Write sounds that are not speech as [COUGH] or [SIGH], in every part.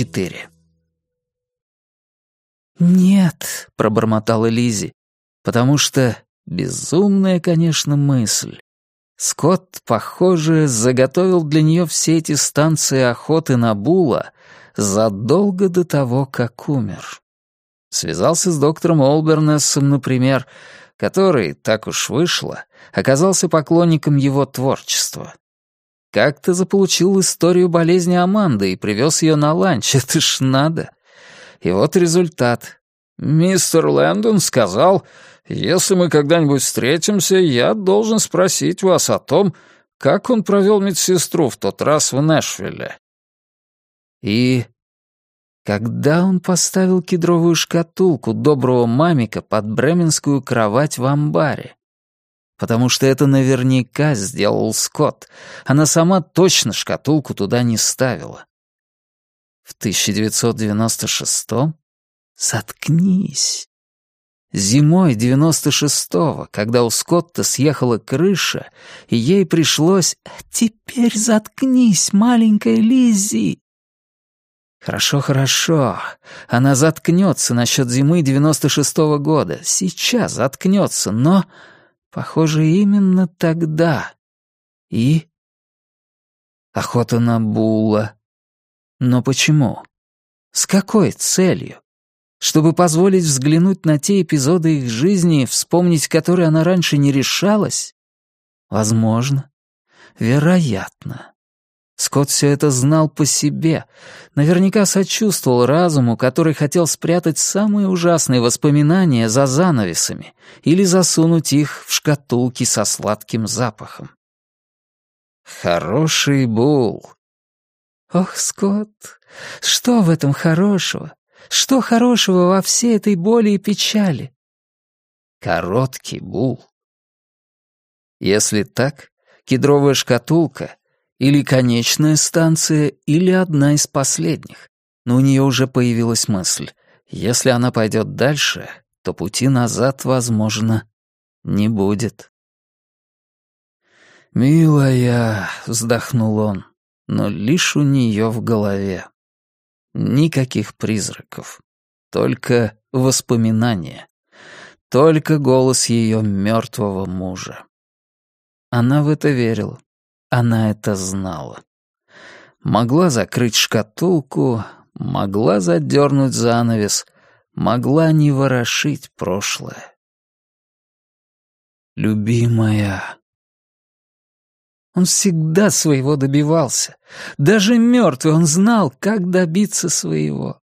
четыре. «Нет», — пробормотала Лизи, потому что безумная, конечно, мысль. Скотт, похоже, заготовил для нее все эти станции охоты на Була задолго до того, как умер. Связался с доктором Олбернессом, например, который, так уж вышло, оказался поклонником его творчества. Как-то заполучил историю болезни Аманды и привез ее на ланч, [LAUGHS] это ж надо. И вот результат. Мистер Лэндон сказал, если мы когда-нибудь встретимся, я должен спросить вас о том, как он провел медсестру в тот раз в Нэшвилле. И когда он поставил кедровую шкатулку доброго мамика под бременскую кровать в амбаре? Потому что это наверняка сделал Скотт. Она сама точно шкатулку туда не ставила. В 1996-м? Заткнись. Зимой 96-го, когда у Скотта съехала крыша, и ей пришлось «Теперь заткнись, маленькая Лиззи!» Хорошо, хорошо. Она заткнется насчет зимы 96-го года. Сейчас заткнется, но, похоже, именно тогда. И... Охота на Була. Но почему? С какой целью? Чтобы позволить взглянуть на те эпизоды их жизни, вспомнить которые она раньше не решалась? Возможно. Вероятно. Скотт все это знал по себе. Наверняка сочувствовал разуму, который хотел спрятать самые ужасные воспоминания за занавесами или засунуть их в шкатулки со сладким запахом. Хороший Бул, «Ох, Скотт, что в этом хорошего? Что хорошего во всей этой боли и печали?» «Короткий бул». Если так, кедровая шкатулка или конечная станция, или одна из последних. Но у нее уже появилась мысль. Если она пойдет дальше, то пути назад, возможно, не будет. «Милая», — вздохнул он, но лишь у нее в голове. Никаких призраков, только воспоминания, только голос ее мертвого мужа. Она в это верила, она это знала. Могла закрыть шкатулку, могла задернуть занавес, могла не ворошить прошлое. «Любимая», он всегда своего добивался. Даже мертвый он знал, как добиться своего.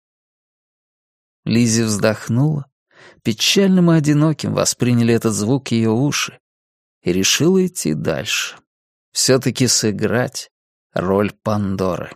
Лизи вздохнула. Печальным и одиноким восприняли этот звук ее уши и решила идти дальше. Все-таки сыграть роль Пандоры.